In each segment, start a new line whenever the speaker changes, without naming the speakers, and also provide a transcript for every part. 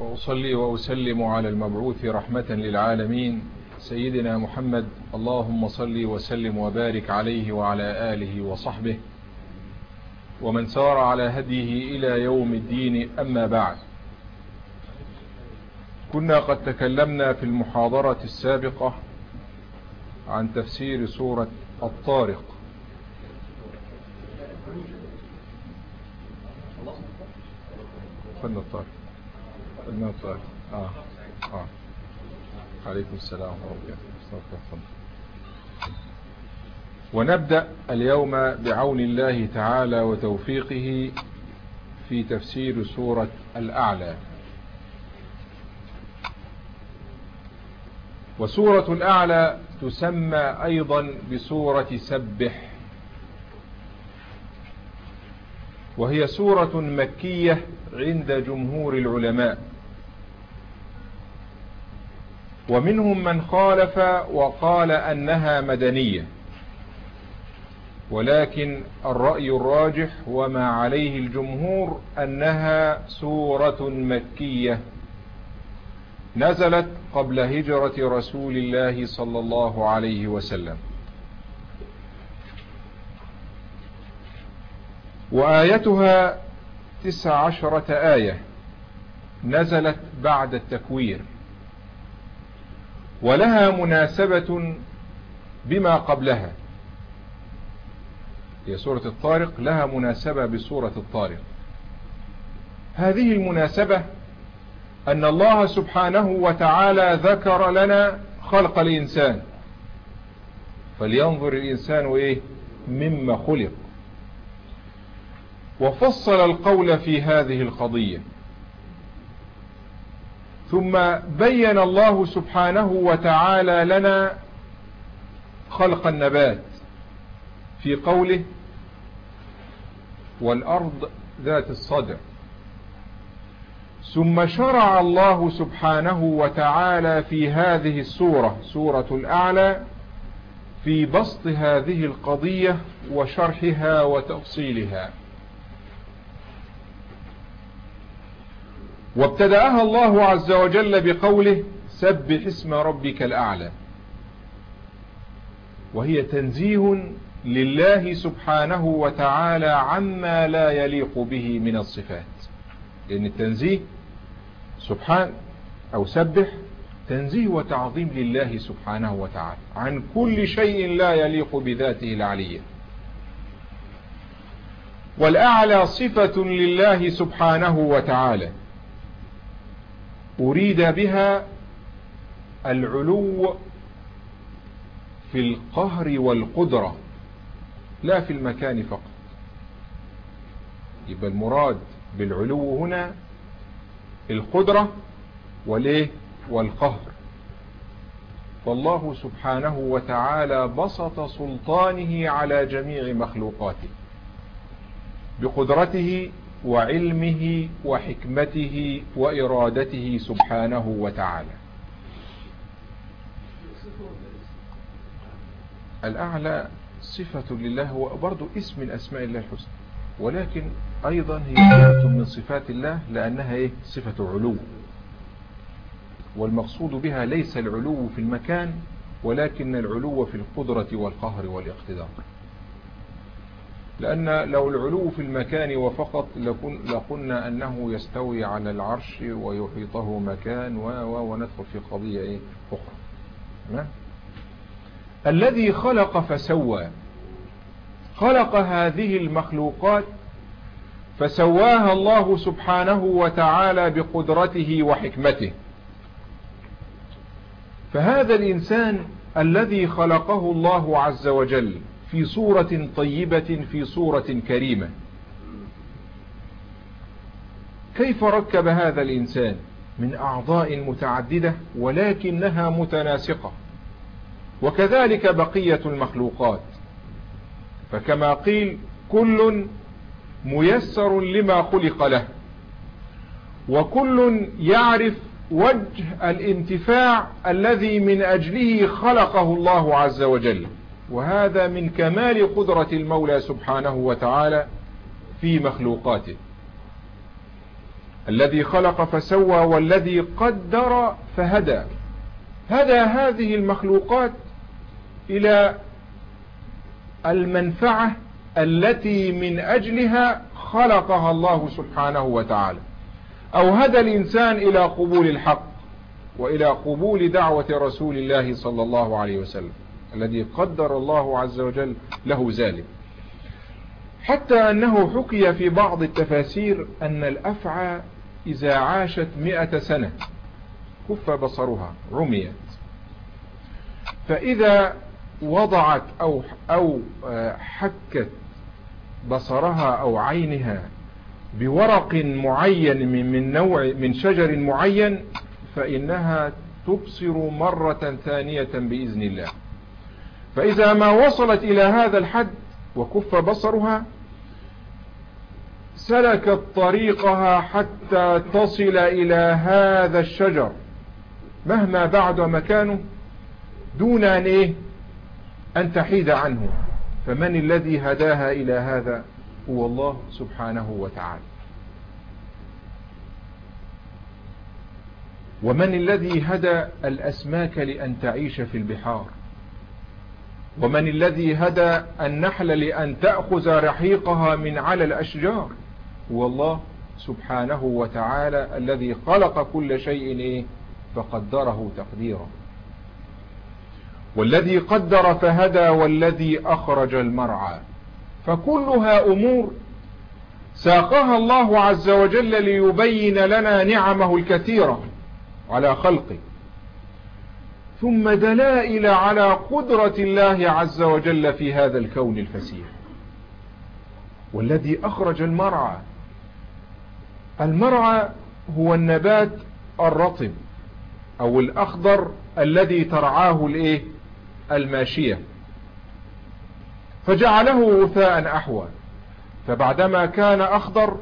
وأصلي وأسلم على المبعوث رحمة للعالمين. سيدنا محمد اللهم صل وسلم وبارك عليه وعلى آله وصحبه. ومن سار على هديه إلى يوم الدين أما بعد. كنا قد تكلمنا في المحاضرة السابقة عن تفسير سورة الطارق. فن الطارق. آه. آه. عليكم السلام ورحمة ونبدأ اليوم بعون الله تعالى وتوفيقه في تفسير سورة الأعلى. وسورة الأعلى تسمى أيضا بسورة سبح. وهي سورة مكية عند جمهور العلماء. ومنهم من خالف وقال أنها مدنية. ولكن الرأي الراجح وما عليه الجمهور أنها سورة مكية نزلت قبل هجرة رسول الله صلى الله عليه وسلم. وآيتها تسع عشرة آية نزلت بعد التكوير. ولها مناسبة بما قبلها. هي سورة الطارق لها مناسبة بسورة الطارق. هذه المناسبة أن الله سبحانه وتعالى ذكر لنا خلق الإنسان. فلينظر الإنسان إيه مما خلق. وفصل القول في هذه القضية. ثم بين الله سبحانه وتعالى لنا خلق النبات في قوله والأرض ذات الصدع. ثم شرع الله سبحانه وتعالى في هذه السورة سورة الأعلى في بسط هذه القضية وشرحها وتفصيلها. وابتدأها الله عز وجل بقوله سبح اسم ربك الأعلى. وهي تنزيه لله سبحانه وتعالى عما لا يليق به من الصفات. لأن التنزيه سبحان أو سبح تنزيه وتعظيم لله سبحانه وتعالى عن كل شيء لا يليق بذاته العلية. والأعلى صفة لله سبحانه وتعالى. أريد بها العلو في القهر والقدرة لا في المكان فقط. يبقى المراد بالعلو هنا القدرة وليه والقهر. فالله سبحانه وتعالى بسط سلطانه على جميع مخلوقاته بقدرته وعلمه وحكمته وإرادته سبحانه وتعالى. الأعلى صفة لله هو اسم من أسماء الله الحسنى ولكن أيضا هي صفة من صفات الله لأنها إيه؟ صفة علو. والمقصود بها ليس العلو في المكان ولكن العلو في القدرة والقهر والاقتدار. لأن لو العلو في المكان وفقط لقلنا أنه يستوي على العرش ويحيطه مكان و و وندخل في قضية إيه؟ أخرى. ما؟ الذي خلق فسوى. خلق هذه المخلوقات فسواها الله سبحانه وتعالى بقدرته وحكمته. فهذا الإنسان الذي خلقه الله عز وجل في صورة طيبة في صورة كريمة. كيف ركب هذا الإنسان من أعضاء متعددة ولكنها متناسقة؟ وكذلك بقية المخلوقات. فكما قيل كل ميسر لما خلق له. وكل يعرف وجه الانتفاع الذي من أجله خلقه الله عز وجل. وهذا من كمال قدرة المولى سبحانه وتعالى في مخلوقاته. الذي خلق فسوى والذي قدر فهدى. هدى هذه المخلوقات إلى المنفعة التي من أجلها خلقها الله سبحانه وتعالى. أو هدى الإنسان إلى قبول الحق وإلى قبول دعوة رسول الله صلى الله عليه وسلم. الذي قدر الله عز وجل له ذلك. حتى أنه حكي في بعض التفاسير أن الأفعى إذا عاشت مئة سنة كف بصرها عميت فإذا وضعت أو, أو آه، حكت بصرها أو عينها بورق معين من, من نوع من شجر معين فإنها تبصر مرة ثانية بإذن الله. فإذا ما وصلت إلى هذا الحد وكف بصرها سلكت طريقها حتى تصل إلى هذا الشجر. مهما بعد مكانه دون أن, إيه؟ أن تحيد عنه. فمن الذي هداها إلى هذا هو الله سبحانه وتعالى. ومن الذي هدى الأسماك لأن تعيش في البحار؟ ومن الذي هدى النحل لأن تأخذ رحيقها من على الأشجار؟ هو الله سبحانه وتعالى الذي خلق كل شيء إيه؟ فقدره تقديرا والذي قدر فهدى والذي أخرج المرعى. فكلها أمور ساقها الله عز وجل ليبين لنا نعمه الكثيرة على خلقه. ثم دلائل على قدرة الله عز وجل في هذا الكون الفسيح. والذي أخرج المرعى. المرعى هو النبات الرطب أو الأخضر الذي ترعاه الإيه؟ الماشية. فجعله وثاء أحوى. فبعدما كان أخضر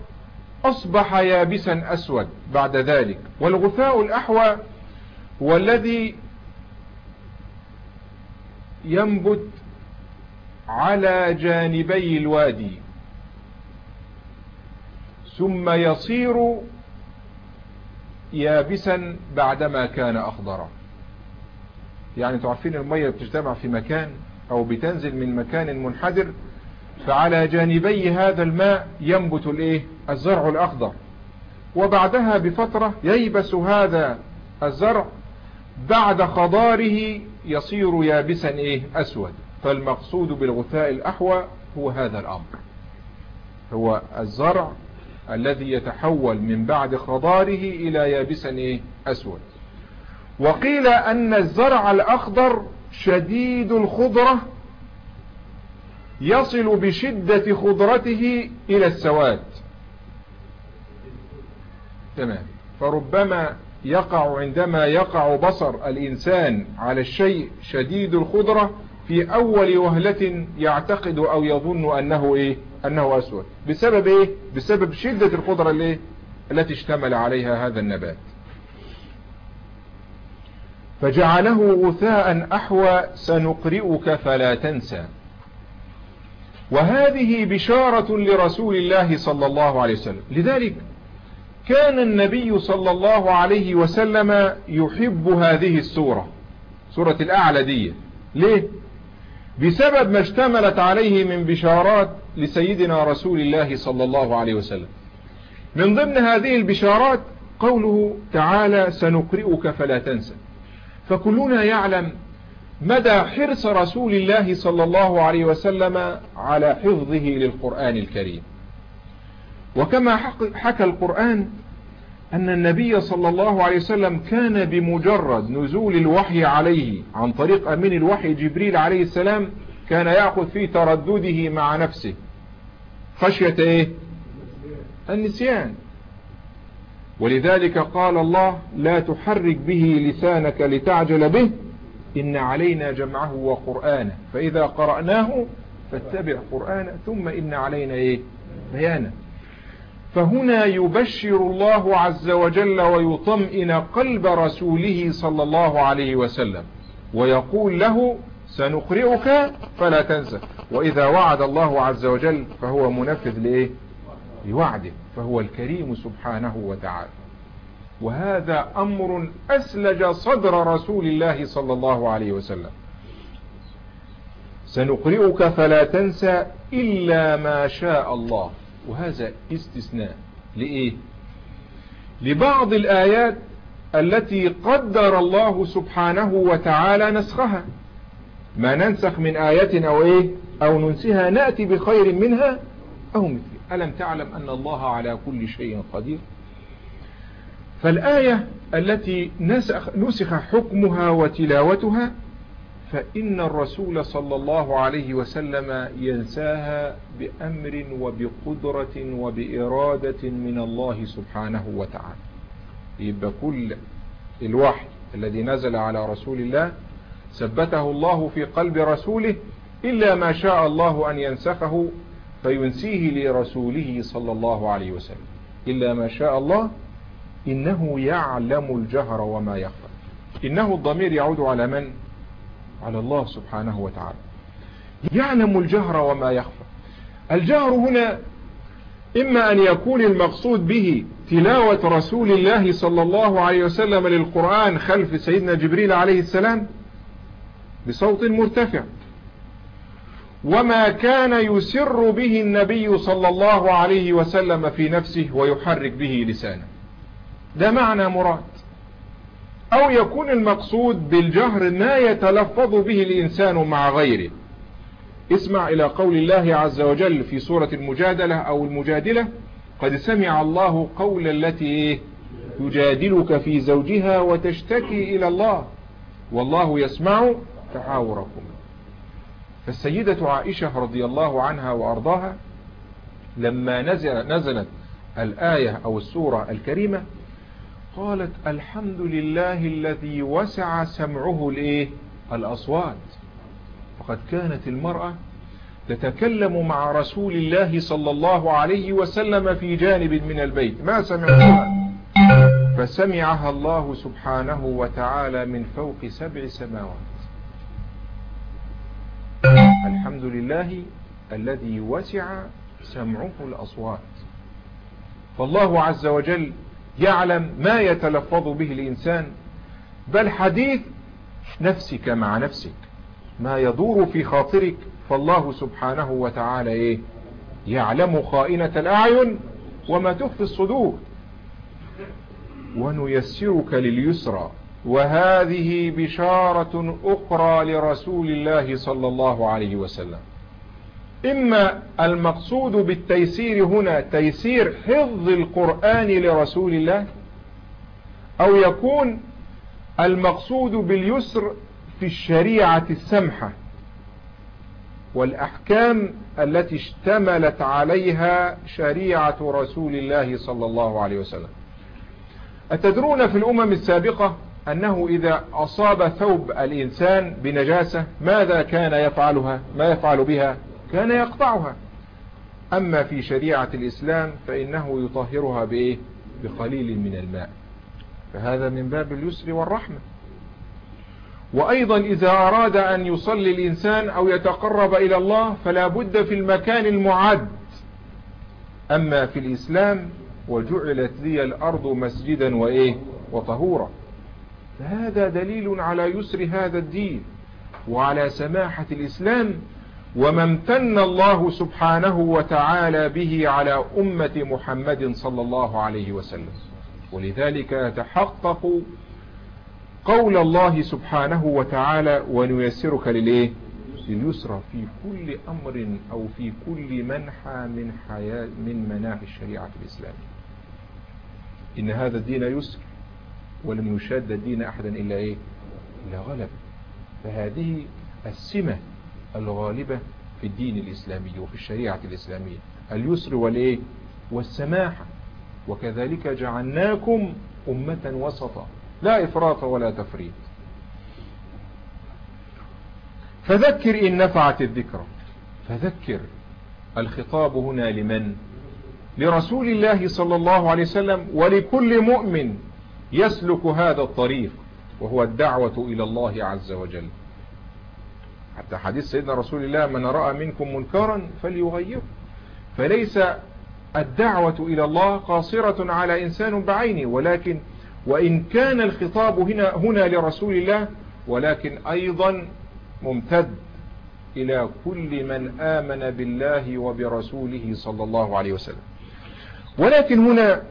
أصبح يابسا أسود بعد ذلك. والغثاء الأحوى هو الذي ينبت على جانبي الوادي. ثم يصير يابسا بعدما كان أخضرا. يعني تعرفين المية بتجتمع في مكان أو بتنزل من مكان منحدر فعلى جانبي هذا الماء ينبت الإيه؟ الزرع الأخضر. وبعدها بفترة ييبس هذا الزرع بعد خضاره يصير يابسا إيه؟ أسود. فالمقصود بالغثاء الأحوى هو هذا الأمر. هو الزرع الذي يتحول من بعد خضاره إلى يابسا إيه؟ أسود. وقيل أن الزرع الأخضر شديد الخضرة يصل بشدة خضرته إلى السواد. تمام. فربما يقع عندما يقع بصر الإنسان على الشيء شديد الخضرة في أول وهلة يعتقد أو يظن أنه إيه؟ أنه أسود. بسبب إيه؟ بسبب شدة الخضرة اللي التي اشتمل عليها هذا النبات. فجعله غثاء أحوى سنقرئك فلا تنسى. وهذه بشارة لرسول الله صلى الله عليه وسلم. لذلك كان النبي صلى الله عليه وسلم يحب هذه السورة سورة الأعلى دي. ليه؟ بسبب ما اشتملت عليه من بشارات لسيدنا رسول الله صلى الله عليه وسلم. من ضمن هذه البشارات قوله تعالى سنقرئك فلا تنسى فكلنا يعلم مدى حرص رسول الله صلى الله عليه وسلم على حفظه للقرآن الكريم. وكما حكى القرآن أن النبي صلى الله عليه وسلم كان بمجرد نزول الوحي عليه عن طريق أمين الوحي جبريل عليه السلام كان يأخذ في تردده مع نفسه. خشية إيه؟ النسيان. ولذلك قال الله لا تحرك به لسانك لتعجل به إن علينا جمعه وقرآنه. فإذا قرأناه فاتبع قرآنه ثم إن علينا إيه؟ بيانه. فهنا يبشر الله عز وجل ويطمئن قلب رسوله صلى الله عليه وسلم ويقول له سنقرئك فلا تنسى. وإذا وعد الله عز وجل فهو منفذ لإيه؟ لوعده فهو الكريم سبحانه وتعالى. وهذا أمر أسلج صدر رسول الله صلى الله عليه وسلم. سنقرئك فلا تنسى إلا ما شاء الله. وهذا استثناء لإيه؟ لبعض الآيات التي قدر الله سبحانه وتعالى نسخها. ما ننسخ من آية أو إيه؟ أو ننسها نأتي بخير منها أو مثل. ألم تعلم أن الله على كل شيء قدير؟ فالآية التي نسخ, نسخ حكمها وتلاوتها فإن الرسول صلى الله عليه وسلم ينساها بأمر وبقدرة وبإرادة من الله سبحانه وتعالى. يبقى كل الوحي الذي نزل على رسول الله ثبته الله في قلب رسوله إلا ما شاء الله أن ينسخه فينسيه لرسوله صلى الله عليه وسلم. إلا ما شاء الله إنه يعلم الجهر وما يخفى. إنه الضمير يعود على من؟ على الله سبحانه وتعالى. يعلم الجهر وما يخفى. الجهر هنا إما أن يكون المقصود به تلاوة رسول الله صلى الله عليه وسلم للقرآن خلف سيدنا جبريل عليه السلام بصوت مرتفع. وما كان يسر به النبي صلى الله عليه وسلم في نفسه ويحرك به لسانه. ده معنى مراد. أو يكون المقصود بالجهر ما يتلفظ به الإنسان مع غيره. اسمع إلى قول الله عز وجل في سورة المجادلة أو المجادلة قد سمع الله قول التي يجادلك في زوجها وتشتكي إلى الله والله يسمع تحاوركم. فالسيدة عائشة رضي الله عنها وأرضاها لما نزل نزلت الآية أو السورة الكريمة قالت الحمد لله الذي وسع سمعه الايه الأصوات. فقد كانت المرأة تتكلم مع رسول الله صلى الله عليه وسلم في جانب من البيت. ما سمعها؟ فسمعها الله سبحانه وتعالى من فوق سبع سماوات. الحمد لله الذي وسع سمعه الأصوات. فالله عز وجل يعلم ما يتلفظ به الإنسان بل حديث نفسك مع نفسك ما يدور في خاطرك فالله سبحانه وتعالى إيه؟ يعلم خائنة الأعين وما تخفي الصدور. ونيسرك لليسرى وهذه بشارة أخرى لرسول الله صلى الله عليه وسلم. إما المقصود بالتيسير هنا تيسير حفظ القرآن لرسول الله أو يكون المقصود باليسر في الشريعة السمحة والأحكام التي اشتملت عليها شريعة رسول الله صلى الله عليه وسلم. أتدرون في الأمم السابقة أنه إذا أصاب ثوب الإنسان بنجاسة ماذا كان يفعلها؟ ما يفعل بها؟ كان يقطعها. أما في شريعة الإسلام فإنه يطهرها بإيه؟ بقليل من الماء. فهذا من باب اليسر والرحمة. وأيضا إذا أراد أن يصلي الإنسان أو يتقرب إلى الله فلا بد في المكان المعد. أما في الإسلام وجعلت لي الأرض مسجدا وإيه؟ وطهورا. فهذا دليل على يسر هذا الدين. وعلى سماحة الإسلام وما امتن الله سبحانه وتعالى به على أمة محمد صلى الله عليه وسلم. ولذلك يتحقق قول الله سبحانه وتعالى ونيسرك لليه لليسرى في كل أمر أو في كل منحى من حياة من مناحي الشريعة الإسلامية. إن هذا الدين يسر ولم يشاد الدين أحدا إلا إيه؟ إلا غلب. فهذه السمة الغالبة في الدين الإسلامي وفي الشريعة الإسلامية. اليسر والإيه؟ والسماحة وكذلك جعلناكم أمة وسطا. لا إفراط ولا تفريط. فذكر إن نفعت الذكرى فذكر. الخطاب هنا لمن؟ لرسول الله صلى الله عليه وسلم ولكل مؤمن يسلك هذا الطريق وهو الدعوة إلى الله عز وجل. حتى حديث سيدنا رسول الله من رأى منكم منكرا فليغيره. فليس الدعوة إلى الله قاصرة على إنسان بعينه ولكن وإن كان الخطاب هنا, هنا لرسول الله ولكن أيضا ممتد إلى كل من آمن بالله وبرسوله صلى الله عليه وسلم. ولكن هنا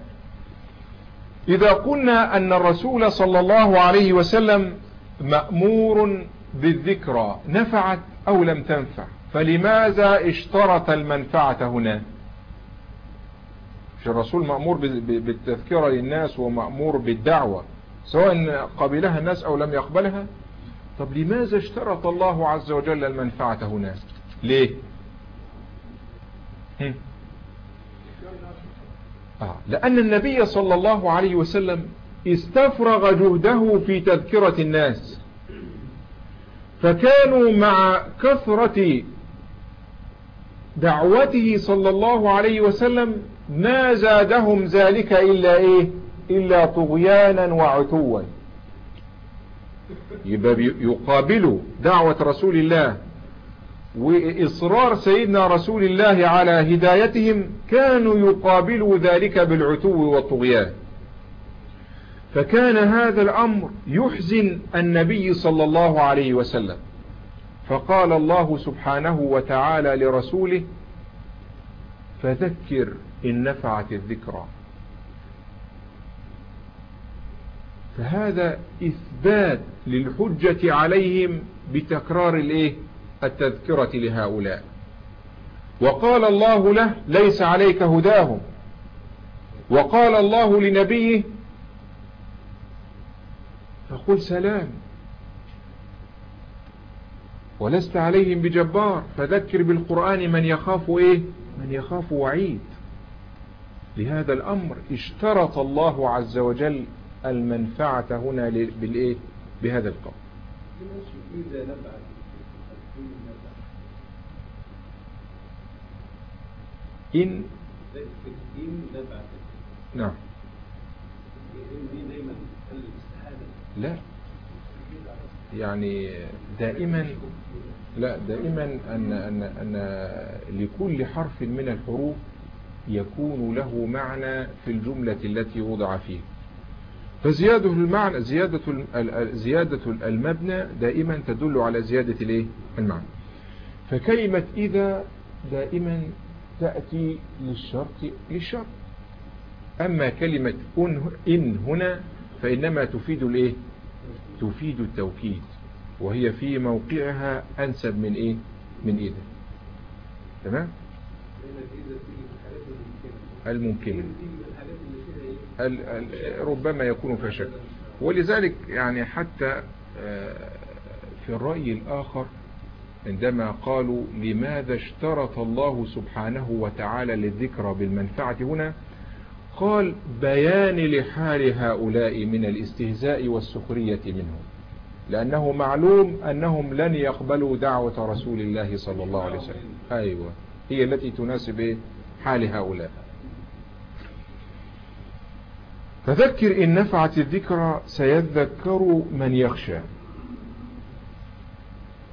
إذا قلنا أن الرسول صلى الله عليه وسلم مأمور بالذكرى نفعت أو لم تنفع فلماذا اشترط المنفعة هنا؟ مش الرسول مأمور بالتذكرة للناس ومأمور بالدعوة سواء قبلها الناس أو لم يقبلها؟ طب لماذا اشترط الله عز وجل المنفعة هنا؟ ليه؟ آه. لأن النبي صلى الله عليه وسلم استفرغ جهده في تذكرة الناس. فكانوا مع كثرة دعوته صلى الله عليه وسلم ما زادهم ذلك إلا إيه؟ إلا طغيانا وعتوا. يبقى يقابلوا دعوة رسول الله وإصرار سيدنا رسول الله على هدايتهم كانوا يقابلوا ذلك بالعتو والطغيان. فكان هذا الأمر يحزن النبي صلى الله عليه وسلم. فقال الله سبحانه وتعالى لرسوله فذكر إن نفعت الذكرى. فهذا إثبات للحجة عليهم بتكرار الإيه؟ التذكرة لهؤلاء. وقال الله له ليس عليك هداهم. وقال الله لنبيه فقل سلام. ولست عليهم بجبار فذكر بالقرآن من يخاف إيه؟ من يخاف وعيد. لهذا الأمر اشترط الله عز وجل المنفعة هنا بالإيه؟ بهذا القول. إن نعم. لا. يعني دائما لا دائما أن, أن, أن لكل حرف من الحروف يكون له معنى في الجملة التي وضع فيها فزيادة المعنى زيادة زيادة المبنى دائما تدل على زيادة الإيه؟ المعنى. فكلمة إذا دائما تأتي للشرط للشرط. أما كلمة إن هنا فإنما تفيد الإيه؟ تفيد التوكيد وهي في موقعها أنسب من إيه؟ من إذا تمام؟ الممكن ربما يكون في شك. ولذلك يعني حتى آه، في الرأي الآخر عندما قالوا لماذا اشترط الله سبحانه وتعالى للذكرى بالمنفعة هنا قال بيان لحال هؤلاء من الاستهزاء والسخرية منهم. لأنه معلوم أنهم لن يقبلوا دعوة رسول الله صلى الله عليه وسلم. أيوة هي التي تناسب حال هؤلاء. فذكر إن نفعت الذكرى سيذكر من يخشى.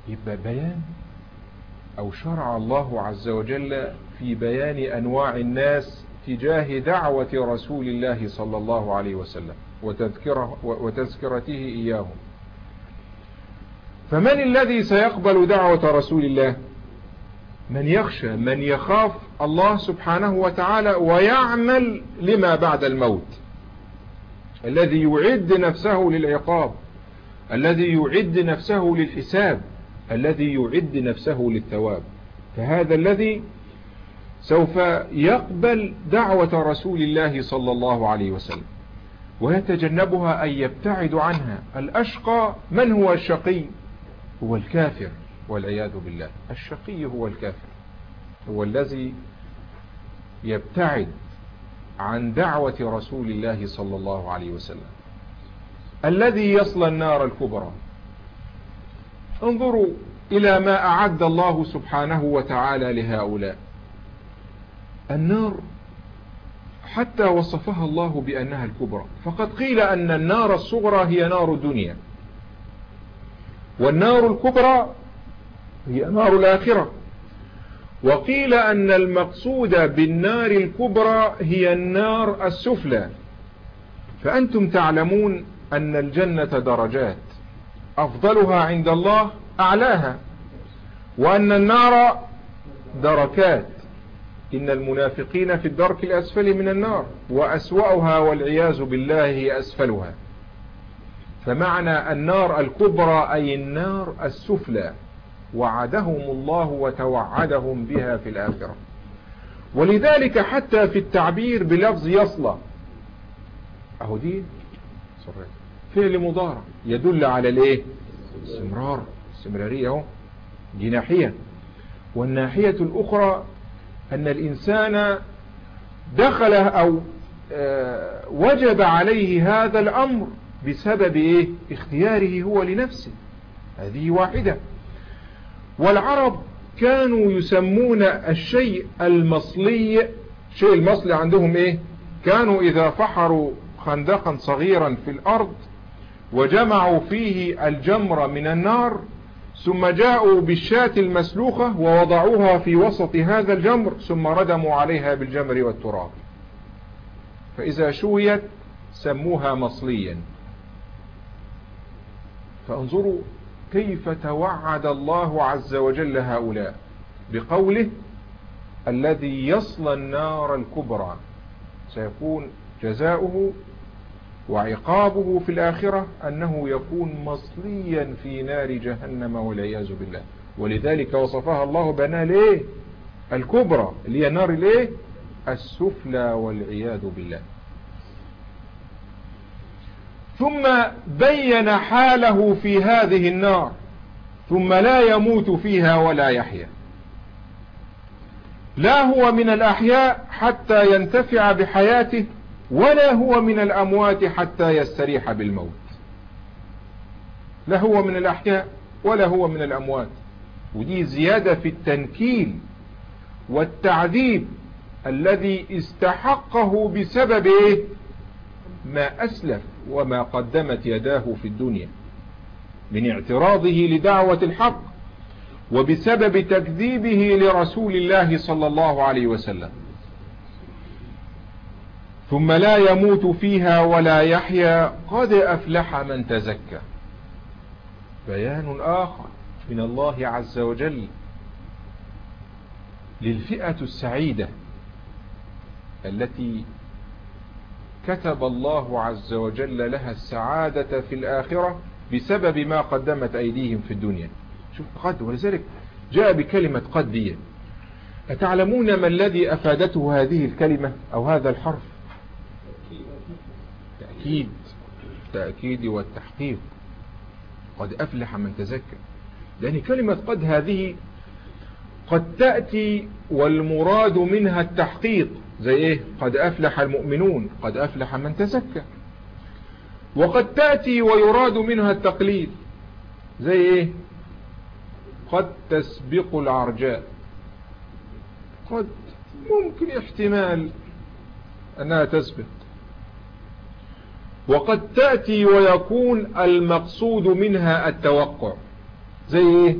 يبقى بيان أو شرع الله عز وجل في بيان أنواع الناس تجاه دعوة رسول الله صلى الله عليه وسلم وتذكره وتذكرته إياهم. فمن الذي سيقبل دعوة رسول الله؟ من يخشى من يخاف الله سبحانه وتعالى ويعمل لما بعد الموت. الذي يعد نفسه للعقاب الذي يعد نفسه للحساب الذي يعد نفسه للثواب. فهذا الذي سوف يقبل دعوة رسول الله صلى الله عليه وسلم ويتجنبها أن يبتعد عنها. الأشقى من هو الشقي؟ هو الكافر والعياذ بالله. الشقي هو الكافر هو الذي يبتعد عن دعوة رسول الله صلى الله عليه وسلم. الذي يصل النار الكبرى. انظروا إلى ما أعد الله سبحانه وتعالى لهؤلاء. النار حتى وصفها الله بأنها الكبرى. فقد قيل أن النار الصغرى هي نار الدنيا. والنار الكبرى هي نار الآخرة. وقيل أن المقصود بالنار الكبرى هي النار السفلى. فأنتم تعلمون أن الجنة درجات. أفضلها عند الله أعلاها. وأن النار دركات. إن المنافقين في الدرك الأسفل من النار وأسوأها والعياذ بالله هي أسفلها. فمعنى النار الكبرى أي النار السفلى وعدهم الله وتوعدهم بها في الآخرة. ولذلك حتى في التعبير بلفظ يصلى. أهو دي فعل مضارع. يدل على الإيه؟ استمرار. استمرارية أهو. دي ناحية. والناحية الأخرى أن الإنسان دخل أو آه، وجب عليه هذا الأمر بسبب إيه؟ اختياره هو لنفسه. هذه واحدة. والعرب كانوا يسمون الشيء المصلي شيء المصلي عندهم إيه؟ كانوا إذا فحروا خندقا صغيرا في الأرض وجمعوا فيه الجمر من النار ثم جاءوا بالشاة المسلوخة ووضعوها في وسط هذا الجمر ثم ردموا عليها بالجمر والتراب. فإذا شويت سموها مصليا. فانظروا كيف توعد الله عز وجل هؤلاء بقوله الذي يصلى النار الكبرى. سيكون جزاؤه وعقابه في الآخرة أنه يكون مصليا في نار جهنم والعياذ بالله. ولذلك وصفها الله بأنها ليه؟ الكبرى. اللي هي نار ليه؟ السفلى والعياذ بالله. ثم بين حاله في هذه النار. ثم لا يموت فيها ولا يحيا. لا هو من الأحياء حتى ينتفع بحياته ولا هو من الأموات حتى يستريح بالموت. لا هو من الأحياء ولا هو من الأموات. ودي زيادة في التنكيل والتعذيب الذي استحقه بسبب إيه؟ ما أسلف وما قدمت يداه في الدنيا. من اعتراضه لدعوة الحق وبسبب تكذيبه لرسول الله صلى الله عليه وسلم. ثم لا يموت فيها ولا يحيا قد أفلح من تزكى. بيان آخر من الله عز وجل للفئة السعيدة التي كتب الله عز وجل لها السعادة في الآخرة بسبب ما قدمت أيديهم في الدنيا. شوف قد ولذلك جاء بكلمة قد دي أتعلمون ما الذي أفادته هذه الكلمة أو هذا الحرف؟ التأكيد التأكيد والتحقيق. قد أفلح من تزكى. لأن كلمة قد هذه قد تأتي والمراد منها التحقيق. زي إيه؟ قد أفلح المؤمنون قد أفلح من تزكى. وقد تأتي ويراد منها التقليد. زي إيه؟ قد تسبق العرجاء. قد ممكن احتمال أنها تسبق. وقد تأتي ويكون المقصود منها التوقع. زي إيه؟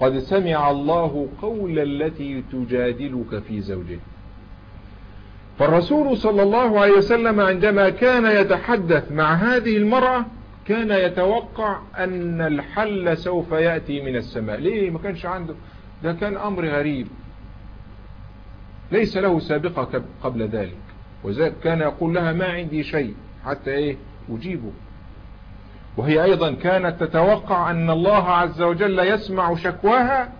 قد سمع الله قول التي تجادلك في زوجه فالرسول صلى الله عليه وسلم عندما كان يتحدث مع هذه المرأة كان يتوقع أن الحل سوف يأتي من السماء. ليه؟ ما كانش عنده ده كان أمر غريب. ليس له سابقة قبل ذلك. وذلك كان يقول لها ما عندي شيء. حتى إيه؟ أجيبه. وهي أيضا كانت تتوقع أن الله عز وجل يسمع شكواها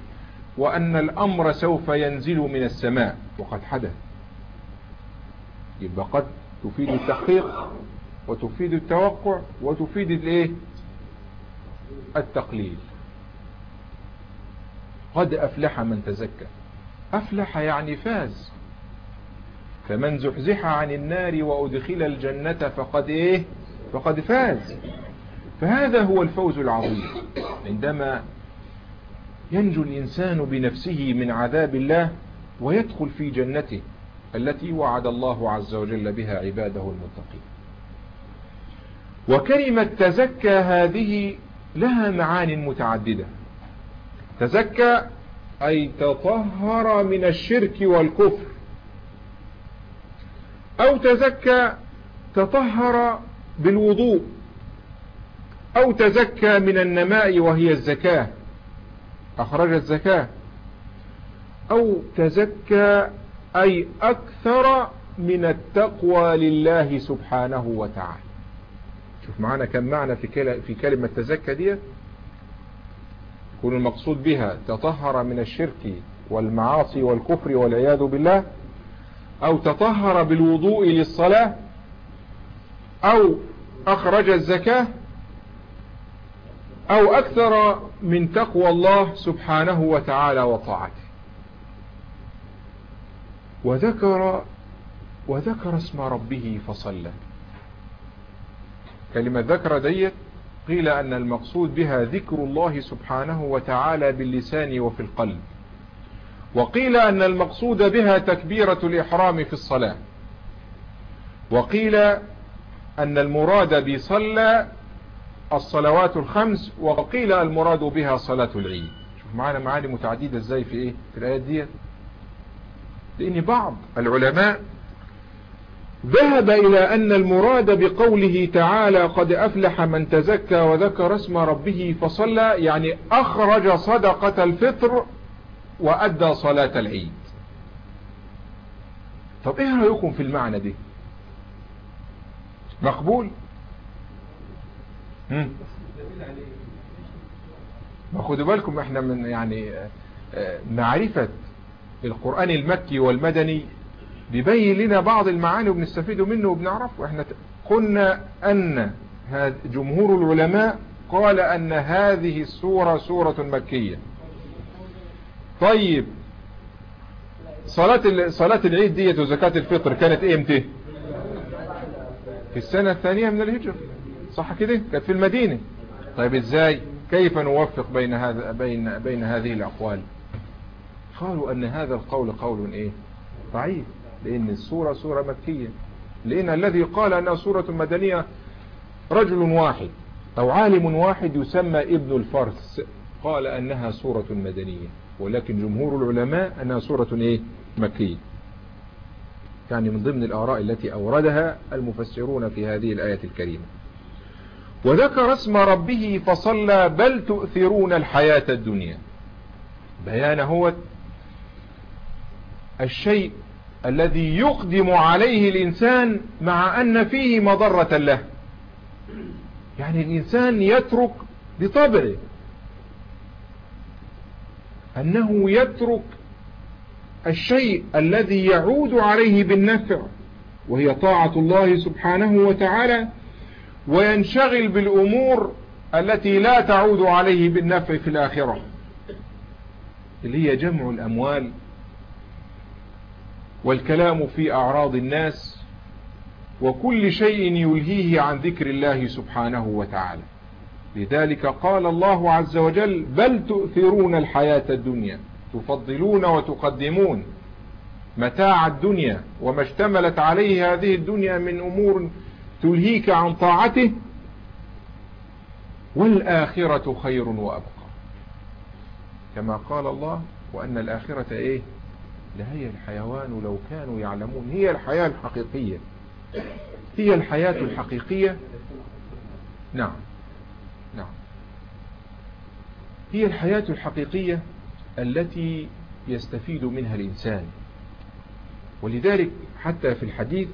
وأن الأمر سوف ينزل من السماء. وقد حدث. يبقى قد تفيد التحقيق وتفيد التوقع وتفيد الإيه؟ التقليل. قد أفلح من تزكى. أفلح يعني فاز. فمن زحزح عن النار وأدخل الجنة فقد إيه؟ فقد فاز. فهذا هو الفوز العظيم. عندما ينجو الإنسان بنفسه من عذاب الله ويدخل في جنته التي وعد الله عز وجل بها عباده المتقين. وكلمة تزكى هذه لها معان متعددة. تزكى أي تطهر من الشرك والكفر. أو تزكى تطهر بالوضوء أو تزكى من النماء وهي الزكاة أخرج الزكاة أو تزكى أي أكثر من التقوى لله سبحانه وتعالى. شوف معنا كم معنى في كلمة تزكى دي. يكون المقصود بها تطهر من الشرك والمعاصي والكفر والعياذ بالله أو تطهر بالوضوء للصلاة أو أخرج الزكاة أو أكثر من تقوى الله سبحانه وتعالى وطاعته. وذكر وذكر اسم ربه فصلى. كلمة ذكر ديت قيل أن المقصود بها ذكر الله سبحانه وتعالى باللسان وفي القلب. وقيل أن المقصود بها تكبيرة الإحرام في الصلاة. وقيل أن المراد بصلى الصلوات الخمس وقيل المراد بها صلاة العيد. شوف معنا معاني متعددة إزاي في إيه؟ في الآيات دي لأن بعض العلماء ذهب إلى أن المراد بقوله تعالى قد أفلح من تزكى وذكر اسم ربه فصلى يعني أخرج صدقة الفطر وأدى صلاة العيد. طب إيه رأيكم في المعنى دي مقبول؟ ما خدوا بالكم إحنا من يعني آه، معرفة القرآن المكي والمدني بيبين لنا بعض المعاني وبنستفيد منه وبنعرفه. إحنا قلنا أن جمهور العلماء قال أن هذه السورة سورة مكية. طيب. صلاة صلاة العيد ديت وزكاة الفطر كانت إيه إمتى؟ في السنة الثانية من الهجرة. صح كده؟ كانت في المدينة. طيب إزاي؟ كيف نوفق بين هذا بين بين هذه الأقوال؟ قالوا أن هذا القول قول إيه؟ ضعيف لأن السورة سورة مكية. لأن الذي قال أنها سورة مدنية رجل واحد أو عالم واحد يسمى ابن الفرس. قال أنها سورة مدنية. ولكن جمهور العلماء أنها سورة إيه؟ مكية. يعني من ضمن الآراء التي أوردها المفسرون في هذه الآية الكريمة. وذكر اسم ربه فصلى بل تؤثرون الحياة الدنيا. بيان هو الشيء الذي يقدم عليه الإنسان مع أن فيه مضرة له. يعني الإنسان يترك بطبعه أنه يترك الشيء الذي يعود عليه بالنفع وهي طاعة الله سبحانه وتعالى وينشغل بالأمور التي لا تعود عليه بالنفع في الآخرة. اللي هي جمع الأموال والكلام في أعراض الناس وكل شيء يلهيه عن ذكر الله سبحانه وتعالى. لذلك قال الله عز وجل بل تؤثرون الحياة الدنيا تفضلون وتقدمون متاع الدنيا وما اشتملت عليه هذه الدنيا من أمور تلهيك عن طاعته والآخرة خير وأبقى. كما قال الله وأن الآخرة إيه؟ لهي الحيوان لو كانوا يعلمون. هي الحياة الحقيقية. هي الحياة الحقيقية. نعم. هي الحياة الحقيقية التي يستفيد منها الإنسان. ولذلك حتى في الحديث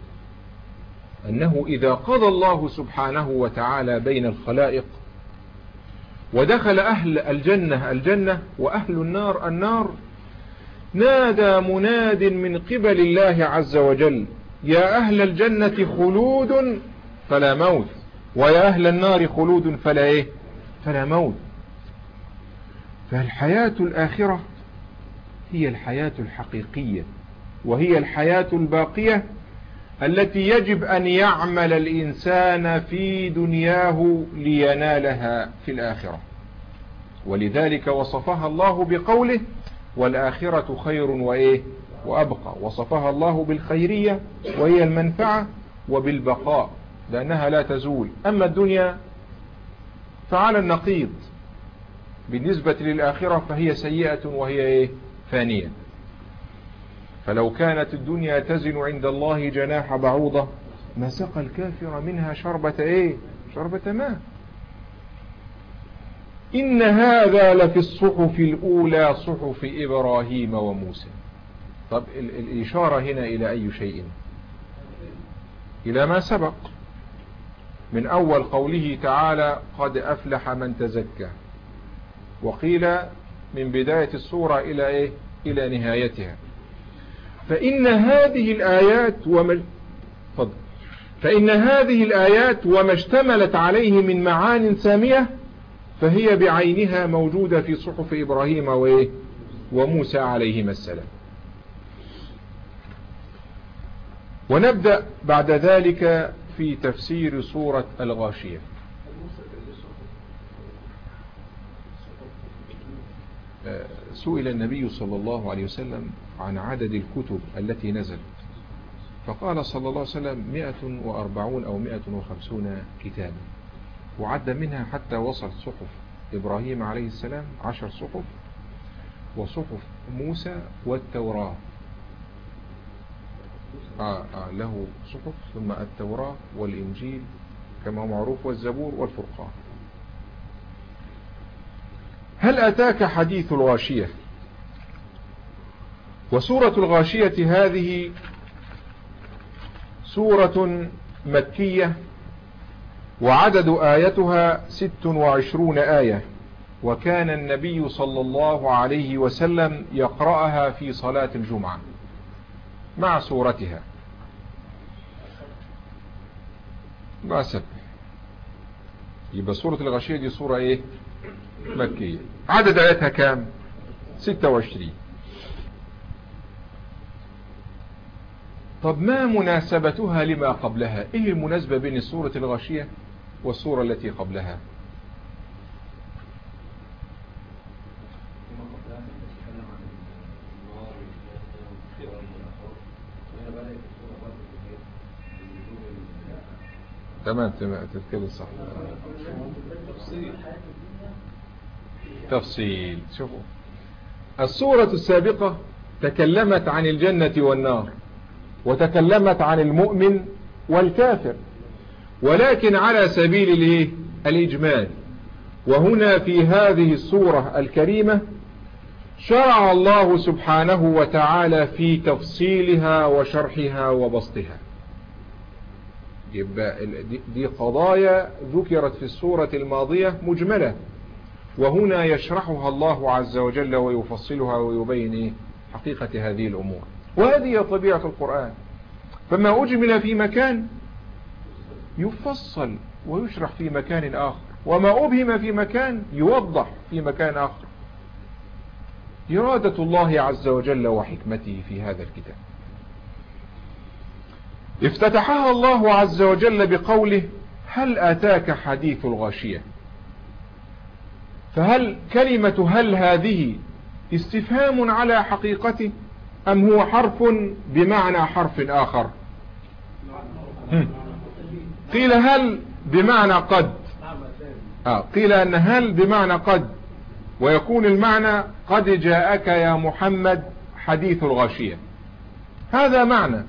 أنه إذا قضى الله سبحانه وتعالى بين الخلائق ودخل أهل الجنة الجنة وأهل النار النار نادى مناد من قبل الله عز وجل يا أهل الجنة خلود فلا موت ويا أهل النار خلود فلا إيه؟ فلا موت. فالحياة الآخرة هي الحياة الحقيقية وهي الحياة الباقية التي يجب أن يعمل الإنسان في دنياه لينالها في الآخرة. ولذلك وصفها الله بقوله والآخرة خير وإيه؟ وأبقى. وصفها الله بالخيرية وهي المنفعة وبالبقاء لأنها لا تزول. أما الدنيا فعلى النقيض. بالنسبة للآخرة فهي سيئة وهي إيه؟ فانية. فلو كانت الدنيا تزن عند الله جناح بعوضة ما سقى الكافر منها شربة إيه؟ شربة ماء. إن هذا لفي الصحف الأولى صحف إبراهيم وموسى. طب الإشارة هنا إلى أي شيء؟ إلى ما سبق. من أول قوله تعالى قد أفلح من تزكى. وقيل من بداية السورة إلى إيه؟ إلى نهايتها. فإن هذه الآيات وما فضل فإن هذه الآيات وما اشتملت عليه من معان سامية فهي بعينها موجودة في صحف إبراهيم وإيه وموسى عليهما السلام. ونبدأ بعد ذلك في تفسير سورة الغاشية آه، سئل النبي صلى الله عليه وسلم عن عدد الكتب التي نزلت. فقال صلى الله عليه وسلم 140 أو 150 كتابا. وعد منها حتى وصل صحف إبراهيم عليه السلام عشر صحف وصحف موسى والتوراة. آه آه له صحف ثم التوراة والإنجيل كما معروف والزبور والفرقان. هل أتاك حديث الغاشية؟ وسورة الغاشية هذه سورة مكية وعدد آيتها ست وعشرون آية وكان النبي صلى الله عليه وسلم يقرأها في صلاة الجمعة مع سورتها. ما سب؟ يبقى سورة الغشية دي سورة إيه؟ مكية. عدد آياتها كام؟ ستة وعشرين. طب ما مناسبتها لما قبلها؟ إيه المناسبة بين السورة الغشية والسورة التي قبلها؟ تمام تمام تتكلم صح. تفصيل. شوفوا. السورة السابقة تكلمت عن الجنة والنار وتكلمت عن المؤمن والكافر ولكن على سبيل الايه الإجمال وهنا في هذه السورة الكريمة شرع الله سبحانه وتعالى في تفصيلها وشرحها وبسطها. يبقى دي قضايا ذكرت في السورة الماضية مجملة. وهنا يشرحها الله عز وجل ويفصلها ويبين؟ حقيقة هذه الأمور. وهذه طبيعة القرآن. فما أجمل في مكان يفصل ويشرح في مكان آخر وما أبهم في مكان يوضح في مكان آخر. إرادة الله عز وجل وحكمته في هذا الكتاب. افتتحها الله عز وجل بقوله هل أتاك حديث الغاشية؟ فهل كلمة هل هذه استفهام على حقيقته أم هو حرف بمعنى حرف آخر؟ قيل هل بمعنى قد. آه قيل أن هل بمعنى قد. ويكون المعنى قد جاءك يا محمد حديث الغاشية. هذا معنى.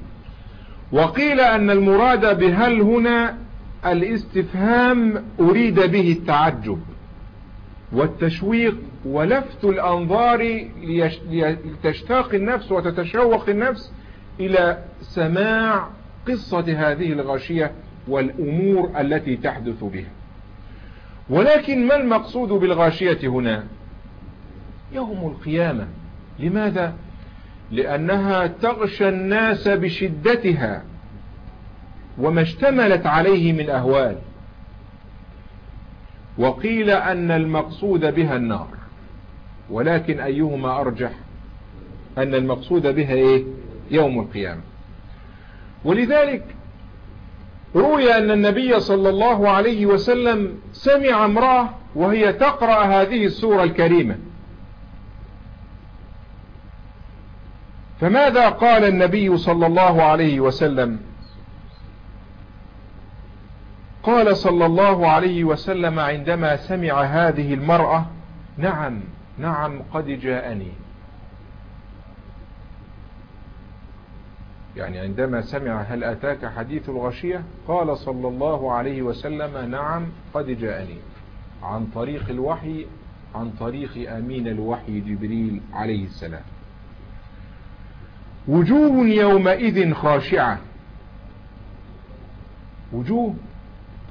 وقيل أن المراد بهل هنا الاستفهام أريد به التعجب. والتشويق ولفت الأنظار لتشتاق النفس وتتشوق النفس إلى سماع قصة هذه الغاشية والأمور التي تحدث بها. ولكن ما المقصود بالغاشية هنا؟ يوم القيامة. لماذا؟ لأنها تغشى الناس بشدتها وما اشتملت عليه من أهوال. وقيل أن المقصود بها النار. ولكن أيهما أرجح؟ أن المقصود بها إيه؟ يوم القيامة. ولذلك روي أن النبي صلى الله عليه وسلم سمع امرأة وهي تقرأ هذه السورة الكريمة. فماذا قال النبي صلى الله عليه وسلم؟ قال صلى الله عليه وسلم عندما سمع هذه المرأة نعم نعم قد جاءني. يعني عندما سمع هل أتاك حديث الغشية؟ قال صلى الله عليه وسلم نعم قد جاءني. عن طريق الوحي عن طريق أمين الوحي جبريل عليه السلام. وجوه يومئذ خاشعة. وجوه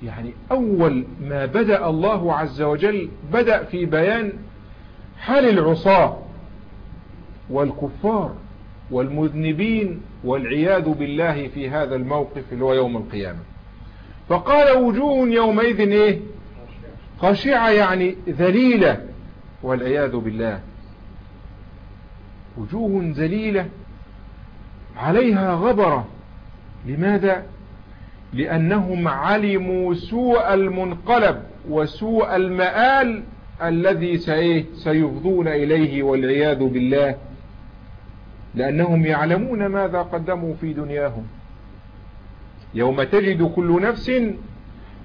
يعني أول ما بدأ الله عز وجل بدأ في بيان حال العصاة والكفار والمذنبين والعياذ بالله في هذا الموقف اللي هو يوم القيامة. فقال وجوه يومئذ إيه؟ خاشعة يعني ذليلة والعياذ بالله. وجوه ذليلة عليها غبرة. لماذا؟ لأنهم علموا سوء المنقلب وسوء المآل الذي سيفضون إليه والعياذ بالله. لأنهم يعلمون ماذا قدموا في دنياهم. يوم تجد كل نفس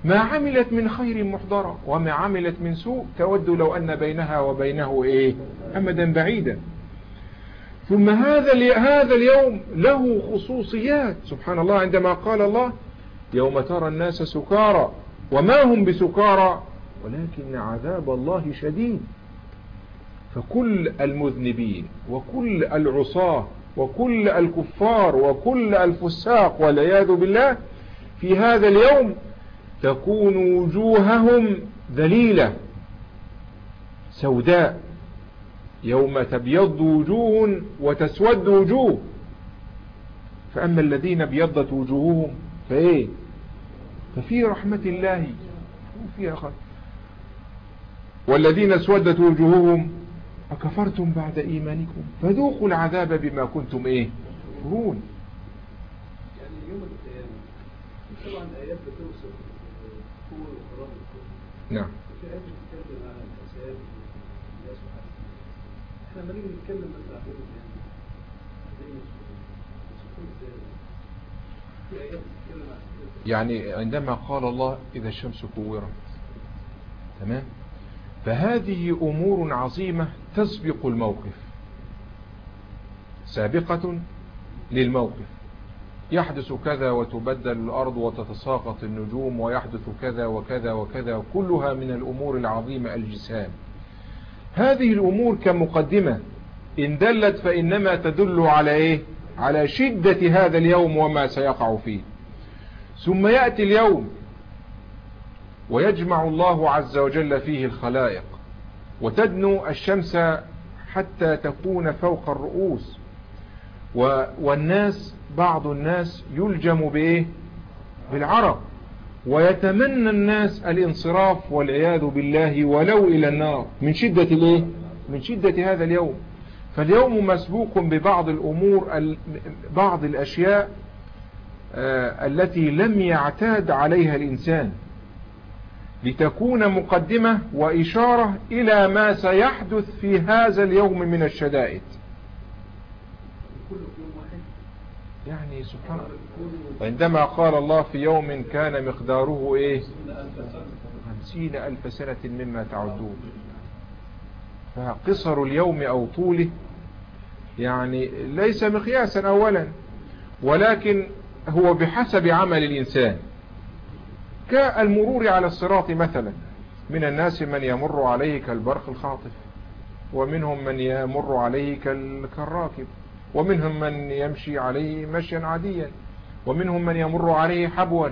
ما عملت من خير محضرة وما عملت من سوء. تود لو أن بينها وبينه إيه؟ أمدا بعيدا. ثم هذا هذا اليوم له خصوصيات. سبحان الله عندما قال الله يوم ترى الناس سكارى وما هم بسكارى ولكن عذاب الله شديد. فكل المذنبين وكل العصاة وكل الكفار وكل الفساق والعياذ بالله في هذا اليوم تكون وجوههم ذليلة سوداء. يوم تبيض وجوه وتسود وجوه. فأما الذين ابيضت وجوههم فإيه؟ ففي رحمة الله. فيها خير. والذين اسودت وجوههم أكفرتم بعد إيمانكم. فذوقوا العذاب بما كنتم إيه؟ فرون
يعني يوم القيامة طبعا آيات بتوصف
نعم.
وفي آيات بتتكلم عن والناس وحسن إحنا لما نيجي نتكلم مثلا عن القيامة في آيات بتتكلم عن
يعني عندما قال الله إذا الشمس كورت. تمام؟ فهذه أمور عظيمة تسبق الموقف. سابقة للموقف. يحدث كذا وتبدل الأرض وتتساقط النجوم ويحدث كذا وكذا وكذا كلها من الأمور العظيمة الجسام. هذه الأمور كمقدمة. إن دلت فإنما تدل على إيه؟ على شدة هذا اليوم وما سيقع فيه. ثم يأتي اليوم ويجمع الله عز وجل فيه الخلائق وتدنو الشمس حتى تكون فوق الرؤوس والناس بعض الناس يلجم بإيه؟ بالعرق ويتمنى الناس الانصراف والعياذ بالله ولو إلى النار من شدة الإيه؟ من شدة هذا اليوم فاليوم مسبوق ببعض الأمور بعض الأشياء التي لم يعتاد عليها الإنسان لتكون مقدمة وإشارة إلى ما سيحدث في هذا اليوم من الشدائد. يعني سبحان الله. عندما قال الله في يوم كان مقداره إيه؟ خمسين ألف سنة مما تعدون. فقصر اليوم أو طوله يعني ليس مقياسا أولا ولكن هو بحسب عمل الإنسان. كالمرور على الصراط مثلا من الناس من يمر عليه كالبرق الخاطف ومنهم من يمر عليه كالراكب ومنهم من يمشي عليه مشيا عاديا ومنهم من يمر عليه حبوا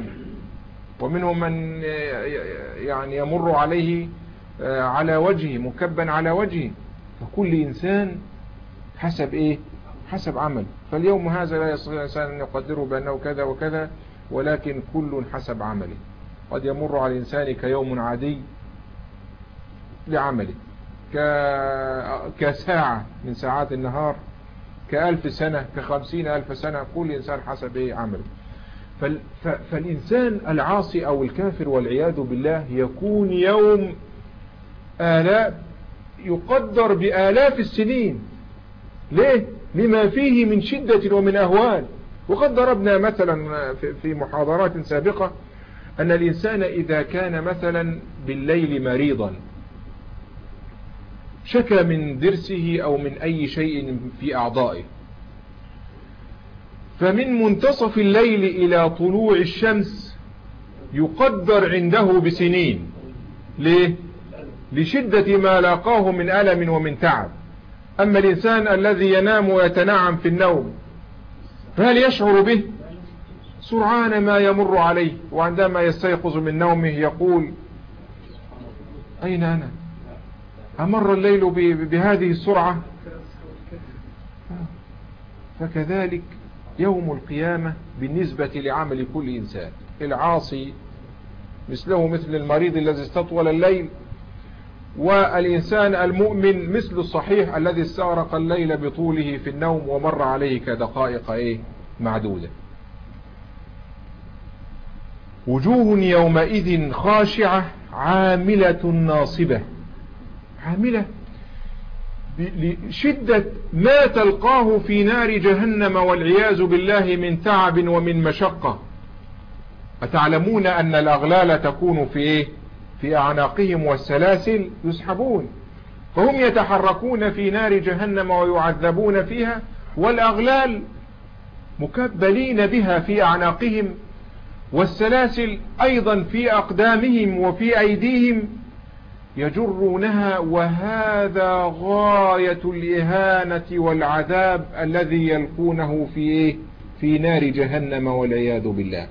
ومنهم من يعني يمر عليه على وجهه مكبا على وجهه. فكل إنسان حسب إيه؟ حسب عمل. فاليوم هذا لا يستطيع الإنسان أن يقدره بأنه كذا وكذا ولكن كل حسب عمله. قد يمر على الإنسان كيوم عادي لعمله. كساعة من ساعات النهار كألف سنة كخمسين ألف سنة كل إنسان حسب إيه عمله فالإنسان العاصي أو الكافر والعياذ بالله يكون يوم آلاف يقدر بآلاف السنين. ليه؟ لما فيه من شدة ومن أهوال. وقد ضربنا مثلا في محاضرات سابقة أن الإنسان إذا كان مثلا بالليل مريضا شكى من درسه أو من أي شيء في أعضائه. فمن منتصف الليل إلى طلوع الشمس يقدر عنده بسنين. ليه؟ لشدة ما لاقاه من ألم ومن تعب. أما الإنسان الذي ينام ويتنعم في النوم فهل يشعر به؟ سرعان ما يمر عليه وعندما يستيقظ من نومه يقول أين أنا؟ أمر الليل بهذه السرعة؟ فكذلك يوم القيامة بالنسبة لعمل كل إنسان العاصي مثله مثل المريض الذي استطول الليل والإنسان المؤمن مثل الصحيح الذي استغرق الليل بطوله في النوم ومر عليه كدقائق إيه؟ معدودة. وجوه يومئذ خاشعة عاملة ناصبة. عاملة. لشدة ما تلقاه في نار جهنم والعياذ بالله من تعب ومن مشقة. أتعلمون أن الأغلال تكون في إيه؟ في أعناقهم والسلاسل يسحبون فهم يتحركون في نار جهنم ويعذبون فيها والأغلال مكبلين بها في أعناقهم والسلاسل أيضا في أقدامهم وفي أيديهم يجرونها وهذا غاية الإهانة والعذاب الذي يلقونه في إيه؟ في نار جهنم والعياذ بالله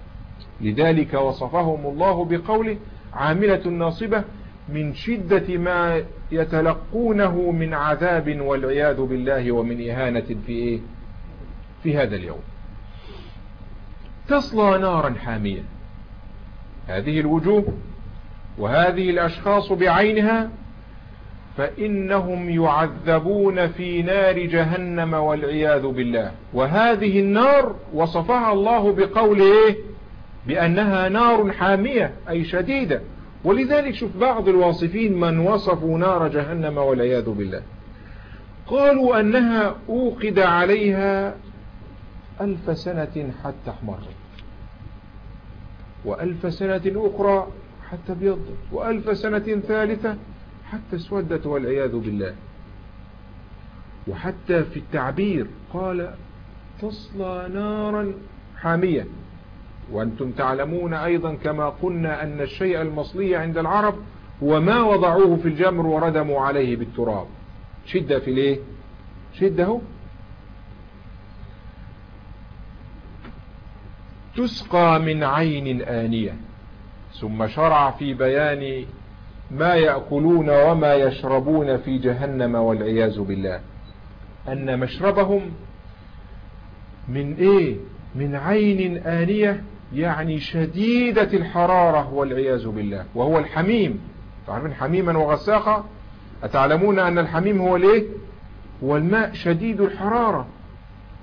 لذلك وصفهم الله بقوله عاملة ناصبة من شدة ما يتلقونه من عذاب والعياذ بالله ومن إهانة في إيه؟ في هذا اليوم. تصلى نارا حامية. هذه الوجوه وهذه الأشخاص بعينها فإنهم يعذبون في نار جهنم والعياذ بالله. وهذه النار وصفها الله بقول إيه بأنها نار حامية أي شديدة. ولذلك شوف بعض الواصفين من وصفوا نار جهنم والعياذ بالله. قالوا أنها أوقد عليها ألف سنة حتى احمرت وألف سنة أخرى حتى ابيضت وألف سنة ثالثة حتى اسودت والعياذ بالله. وحتى في التعبير قال تصلى نارا حامية. وأنتم تعلمون أيضا كما قلنا أن الشيء المصلي عند العرب هو ما وضعوه في الجمر وردموا عليه بالتراب. شدة في ليه؟ شدة تسقى من عين آنية. ثم شرع في بيان ما يأكلون وما يشربون في جهنم والعياذ بالله. أن مشربهم من إيه؟ من عين آنية يعني شديدة الحرارة والعياذ بالله وهو الحميم. تعرفين حميما وغساقا. أتعلمون أن الحميم هو ليه هو الماء شديد الحرارة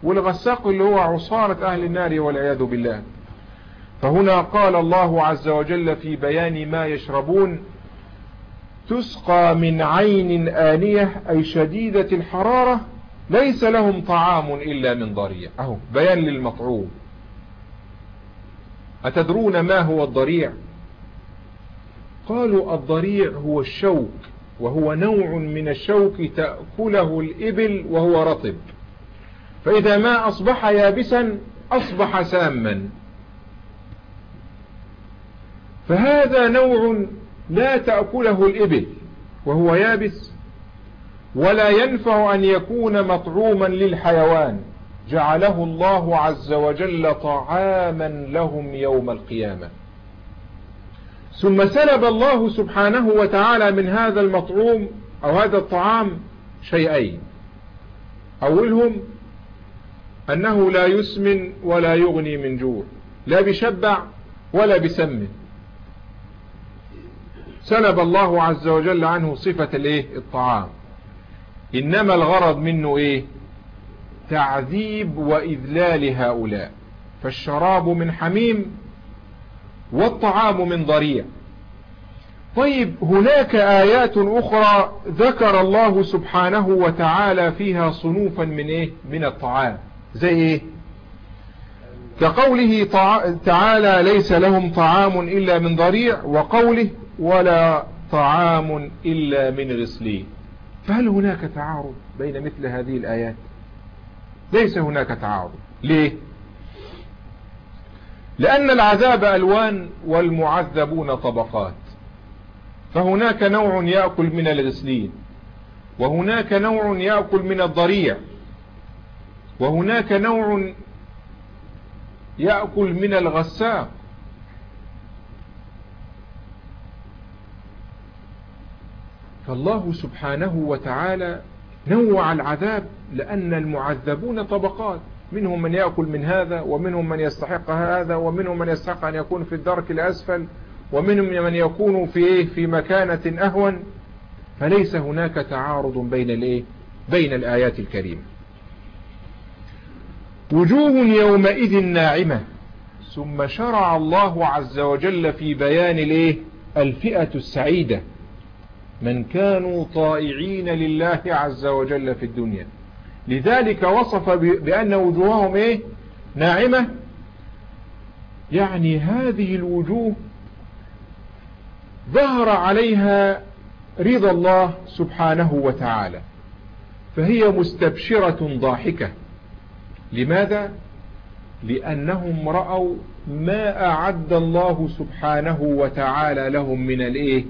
والغساق اللي هو عصارة أهل النار والعياذ بالله. فهنا قال الله عز وجل في بيان ما يشربون تسقى من عين آنية أي شديدة الحرارة ليس لهم طعام إلا من ضريع. أهو بيان للمطعوم. أتدرون ما هو الضريع؟ قالوا الضريع هو الشوك وهو نوع من الشوك تأكله الإبل وهو رطب. فإذا ما أصبح يابسا أصبح ساما. فهذا نوع لا تأكله الإبل وهو يابس ولا ينفع أن يكون مطعوما للحيوان. جعله الله عز وجل طعاما لهم يوم القيامة. ثم سلب الله سبحانه وتعالى من هذا المطعوم أو هذا الطعام شيئين. أولهم أنه لا يسمن ولا يغني من جوع لا بشبع ولا بسمن سلب الله عز وجل عنه صفة الإيه؟ الطعام. إنما الغرض منه إيه؟ تعذيب وإذلال هؤلاء. فالشراب من حميم والطعام من ضريع. طيب هناك آيات أخرى ذكر الله سبحانه وتعالى فيها صنوفا من إيه؟ من الطعام. زي إيه؟ كقوله تعالى ليس لهم طعام إلا من ضريع وقوله ولا طعام إلا من غسلين. فهل هناك تعارض بين مثل هذه الآيات؟ ليس هناك تعارض. ليه؟ لأن العذاب ألوان والمعذبون طبقات. فهناك نوع يأكل من الغسلين وهناك نوع يأكل من الضريع وهناك نوع يأكل من الغساق. فالله سبحانه وتعالى نوع العذاب لأن المعذبون طبقات. منهم من يأكل من هذا ومنهم من يستحق هذا ومنهم من يستحق أن يكون في الدرك الأسفل ومنهم من يكون في إيه في مكانة أهون. فليس هناك تعارض بين الإيه؟ بين الآيات الكريمة. وجوه يومئذ ناعمة. ثم شرع الله عز وجل في بيان الإيه؟ الفئة السعيدة. من كانوا طائعين لله عز وجل في الدنيا. لذلك وصف بأن وجوههم إيه؟ ناعمة. يعني هذه الوجوه ظهر عليها رضا الله سبحانه وتعالى. فهي مستبشرة ضاحكة. لماذا؟ لأنهم رأوا ما أعد الله سبحانه وتعالى لهم من الإيه؟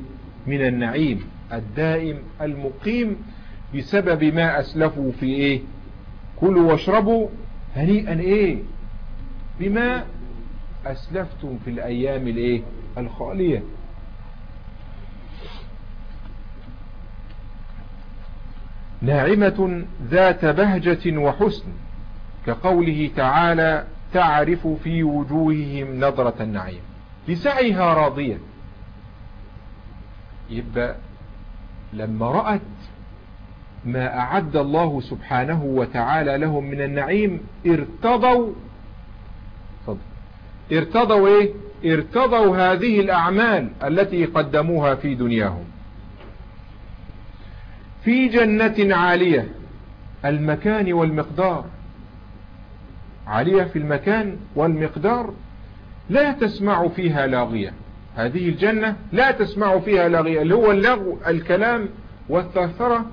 من النعيم. الدائم المقيم بسبب ما أسلفوا في إيه؟ كلوا واشربوا هنيئا إيه؟ بما أسلفتم في الأيام الإيه؟ الخالية. ناعمة ذات بهجة وحسن كقوله تعالى تعرف في وجوههم نظرة النعيم. لسعيها راضية. يبقى لما رأت ما أعد الله سبحانه وتعالى لهم من النعيم ارتضوا. ارتضوا إيه؟ ارتضوا هذه الأعمال التي قدموها في دنياهم. في جنة عالية المكان والمقدار. عالية في المكان والمقدار لا تسمع فيها لاغية. هذه الجنة لا تسمع فيها لاغية اللي هو اللغو الكلام والثرثرة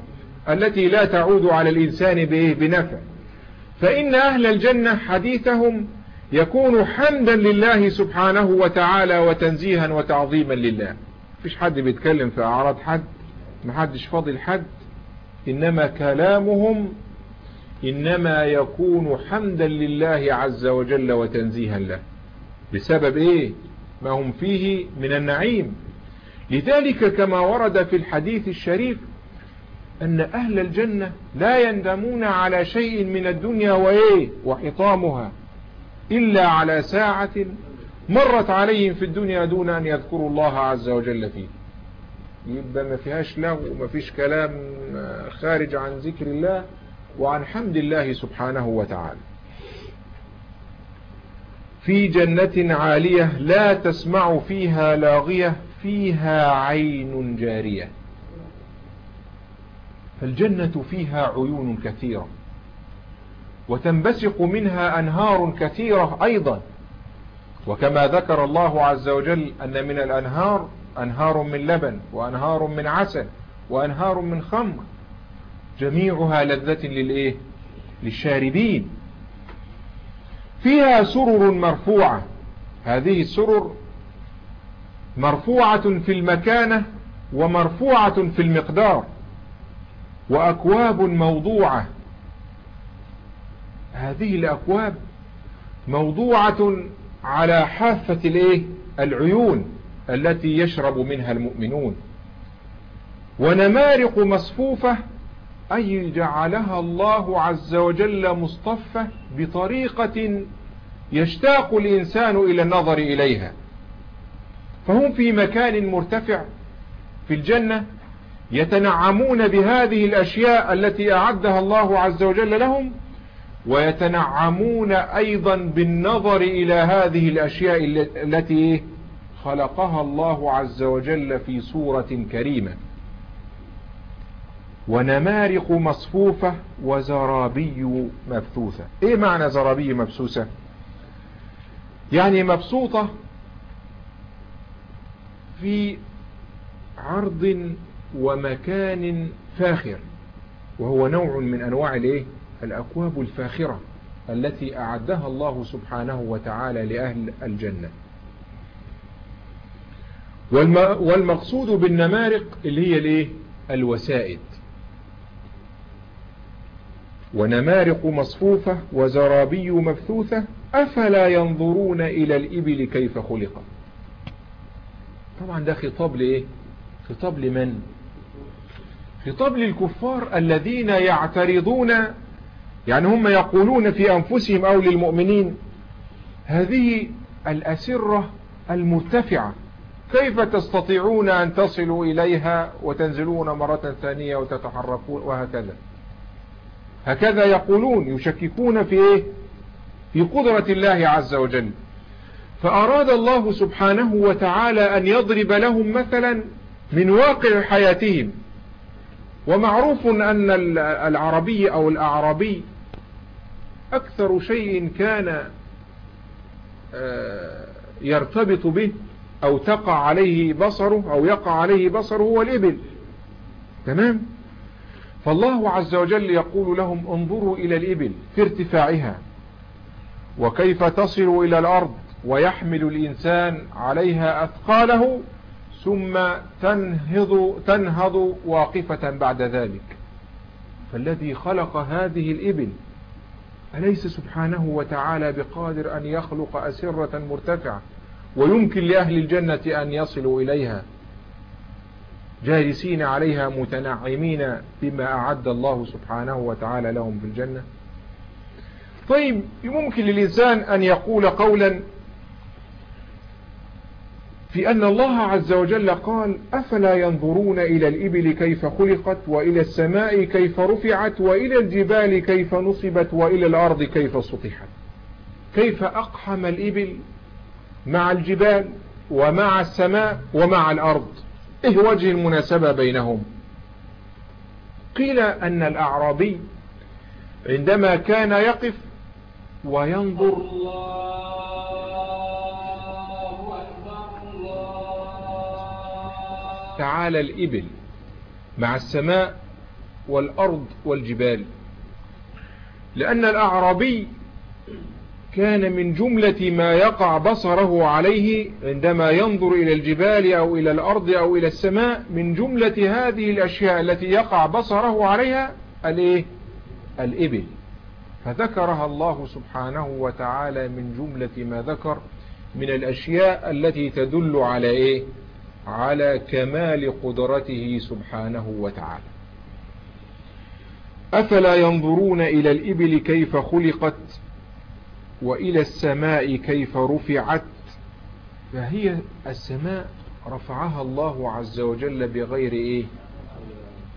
التي لا تعود على الإنسان بنفع. فإن أهل الجنة حديثهم يكون حمدا لله سبحانه وتعالى وتنزيها وتعظيما لله. فيش حد بيتكلم في أعراض حد محدش فاضل حد. إنما كلامهم إنما يكون حمدا لله عز وجل وتنزيها له. بسبب إيه؟ ما هم فيه من النعيم. لذلك كما ورد في الحديث الشريف أن أهل الجنة لا يندمون على شيء من الدنيا وإيه؟ وحطامها. إلا على ساعة مرت عليهم في الدنيا دون أن يذكروا الله عز وجل فيه. يبقى ما فيهاش لغو وما فيش كلام خارج عن ذكر الله وعن حمد الله سبحانه وتعالى. في جنة عالية لا تسمع فيها لاغية فيها عين جارية. فالجنة فيها عيون كثيرة وتنبسق منها أنهار كثيرة أيضا. وكما ذكر الله عز وجل أن من الأنهار أنهار من لبن وأنهار من عسل وأنهار من خمر. جميعها لذة للإيه؟ للشاربين. فيها سرر مرفوعة. هذه السرر مرفوعة في المكانة ومرفوعة في المقدار. وأكواب موضوعة. هذه الأكواب موضوعة على حافة الإيه؟ العيون التي يشرب منها المؤمنون. ونمارق مصفوفة أي جعلها الله عز وجل مصطفة بطريقة يشتاق الإنسان إلى النظر إليها. فهم في مكان مرتفع في الجنة يتنعمون بهذه الأشياء التي أعدها الله عز وجل لهم ويتنعمون أيضا بالنظر إلى هذه الأشياء التي خلقها الله عز وجل في صورة كريمة. ونمارق مصفوفة وزرابي مبثوثة. إيه معنى زرابي مبثوثة؟ يعني مبسوطة في عرض ومكان فاخر وهو نوع من أنواع الإيه؟ الأكواب الفاخرة التي أعدها الله سبحانه وتعالى لأهل الجنة. والمقصود بالنمارق اللي هي الإيه؟ الوسائد. ونمارق مصفوفة وزرابي مبثوثة أفلا ينظرون إلى الإبل كيف خلقت طبعا ده خطاب لإيه؟ خطاب لمن؟ خطاب للكفار الذين يعترضون يعني هم يقولون في أنفسهم أو للمؤمنين هذه الأسرة المرتفعة كيف تستطيعون أن تصلوا إليها وتنزلون مرة ثانية وتتحركون؟ وهكذا. هكذا يقولون يشككون في إيه؟ في قدرة الله عز وجل. فأراد الله سبحانه وتعالى أن يضرب لهم مثلا من واقع حياتهم. ومعروف أن العربي أو الأعرابي أكثر شيء كان آه، يرتبط به أو تقع عليه بصره أو يقع عليه بصره هو الإبل. تمام؟ فالله عز وجل يقول لهم انظروا إلى الإبل في ارتفاعها وكيف تصل إلى الأرض ويحمل الإنسان عليها أثقاله ثم تنهض, تنهض واقفة بعد ذلك. فالذي خلق هذه الإبل أليس سبحانه وتعالى بقادر أن يخلق أسرة مرتفعة ويمكن لأهل الجنة أن يصلوا إليها؟ جالسين عليها متنعمين بما أعد الله سبحانه وتعالى لهم في الجنة. طيب ممكن للإنسان أن يقول قولا في أن الله عز وجل قال أفلا ينظرون إلى الإبل كيف خلقت وإلى السماء كيف رفعت وإلى الجبال كيف نصبت وإلى الأرض كيف سطحت. كيف أقحم الإبل مع الجبال ومع السماء ومع الأرض. إيه وجه المناسبة بينهم؟ قيل أن الأعرابي عندما كان يقف وينظر تعالى الإبل مع السماء والأرض والجبال لأن الأعرابي كان من جملة ما يقع بصره عليه عندما ينظر إلى الجبال أو إلى الأرض أو إلى السماء من جملة هذه الأشياء التي يقع بصره عليها الإيه؟ الإبل فذكرها الله سبحانه وتعالى من جملة ما ذكر من الأشياء التي تدل على إيه؟ على كمال قدرته سبحانه وتعالى أفلا ينظرون إلى الإبل كيف خلقت وإلى السماء كيف رفعت؟ فهي السماء رفعها الله عز وجل بغير إيه؟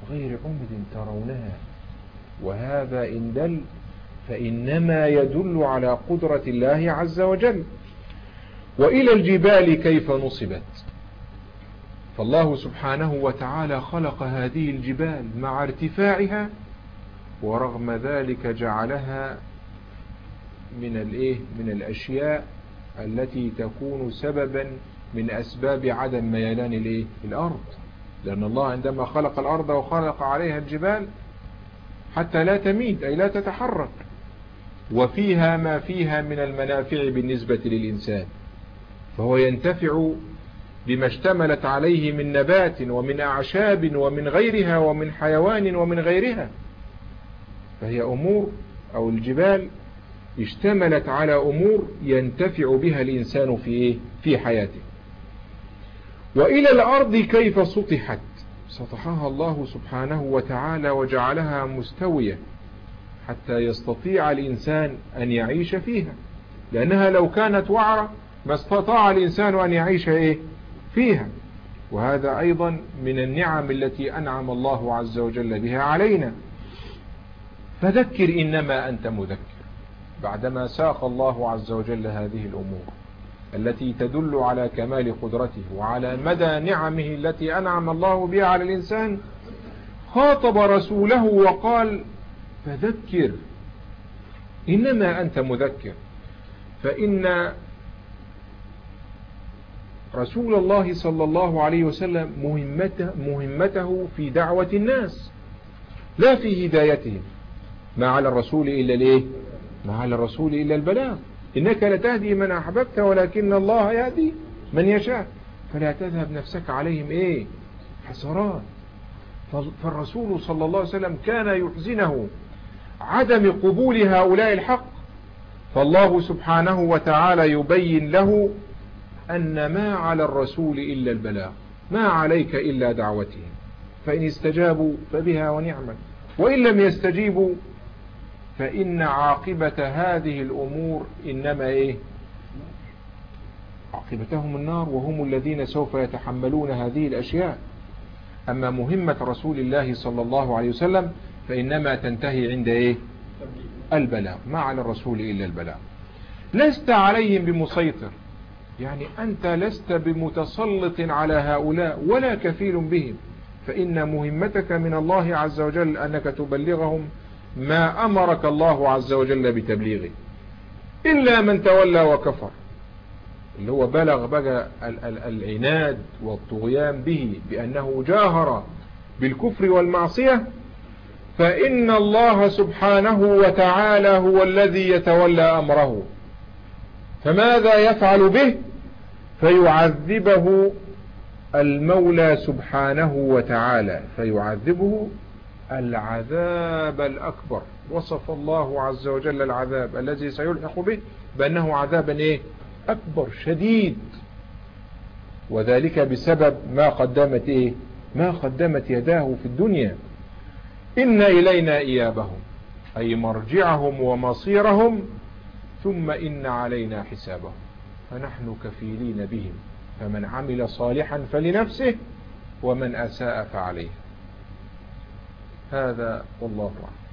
غير عمد ترونها. وهذا إن دل فإنما يدل على قدرة الله عز وجل. وإلى الجبال كيف نصبت؟ فالله سبحانه وتعالى خلق هذه الجبال مع ارتفاعها ورغم ذلك جعلها من الايه؟ من الأشياء التي تكون سببا من أسباب عدم ميلان الايه؟ الأرض. لأن الله عندما خلق الأرض وخلق عليها الجبال حتى لا تميد أي لا تتحرك. وفيها ما فيها من المنافع بالنسبة للإنسان. فهو ينتفع بما اشتملت عليه من نبات ومن أعشاب ومن غيرها ومن حيوان ومن غيرها. فهي أمور أو الجبال اشتملت على أمور ينتفع بها الإنسان في في حياته. وإلى الأرض كيف سطحت؟ سطحها الله سبحانه وتعالى وجعلها مستوية حتى يستطيع الإنسان أن يعيش فيها. لأنها لو كانت وعرة ما استطاع الإنسان أن يعيش إيه؟ فيها. وهذا أيضا من النعم التي أنعم الله عز وجل بها علينا. فذكر إنما أنت مذكر. بعدما ساق الله عز وجل هذه الأمور التي تدل على كمال قدرته وعلى مدى نعمه التي أنعم الله بها على الإنسان خاطب رسوله وقال فذكر إنما أنت مذكر فإن رسول الله صلى الله عليه وسلم مهمته, مهمته في دعوة الناس لا في هدايتهم ما على الرسول إلا ليه ما على الرسول إلا البلاغ. إنك لتهدي من أحببت ولكن الله يهدي من يشاء. فلا تذهب نفسك عليهم إيه؟ حسرات فالرسول صلى الله عليه وسلم كان يحزنه عدم قبول هؤلاء الحق. فالله سبحانه وتعالى يبين له أن ما على الرسول إلا البلاغ. ما عليك إلا دعوتهم. فإن استجابوا فبها ونعمت. وإن لم يستجيبوا فإن عاقبة هذه الأمور إنما إيه؟ عاقبتهم النار وهم الذين سوف يتحملون هذه الأشياء. أما مهمة رسول الله صلى الله عليه وسلم فإنما تنتهي عند إيه؟ البلاغ. ما على الرسول إلا البلاغ. لست عليهم بمسيطر. يعني أنت لست بمتسلط على هؤلاء ولا كفيل بهم. فإن مهمتك من الله عز وجل أنك تبلغهم ما أمرك الله عز وجل بتبليغه. إلا من تولى وكفر. اللي هو بلغ بقى العناد والطغيان به بأنه جاهر بالكفر والمعصية فإن الله سبحانه وتعالى هو الذي يتولى أمره. فماذا يفعل به؟ فيعذبه المولى سبحانه وتعالى. فيعذبه العذاب الأكبر. وصف الله عز وجل العذاب الذي سيلحق به بأنه عذابا إيه؟ أكبر شديد. وذلك بسبب ما قدمت إيه؟ ما قدمت يداه في الدنيا. إن إلينا إيابهم أي مرجعهم ومصيرهم ثم إن علينا حسابهم. فنحن كفيلين بهم فمن عمل صالحا فلنفسه ومن أساء فعليه. هذا والله أعلم.